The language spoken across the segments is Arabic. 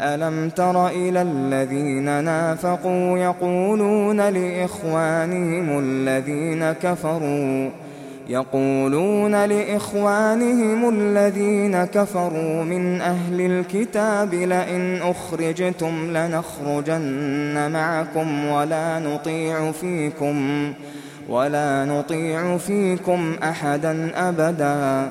ألم تر إلى الذين نافقوا يقولون لإخوانهم الذين كفروا يقولون لإخوانهم الذين كفروا من أهل الكتاب لئن أخرجتم لنخرجن معكم ولا نطيع فيكم ولا نطيع فيكم أحدا أبداً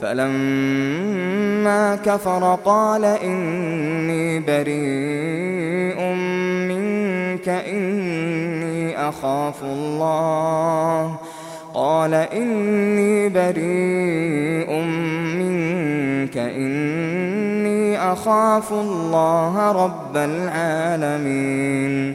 فلما كفر قال إني بريء منك إني أخاف الله قال إني بريء منك إني أخاف الله رب العالمين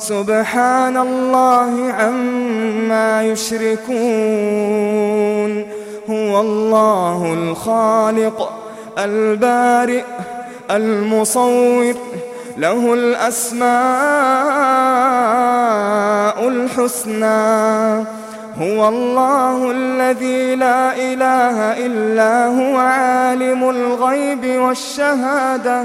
سبحان الله عما يشركون هو الله الخالق البارئ المصور له الأسماء الحسنى هو الله الذي لا إله إلا هو عالم الغيب والشهادة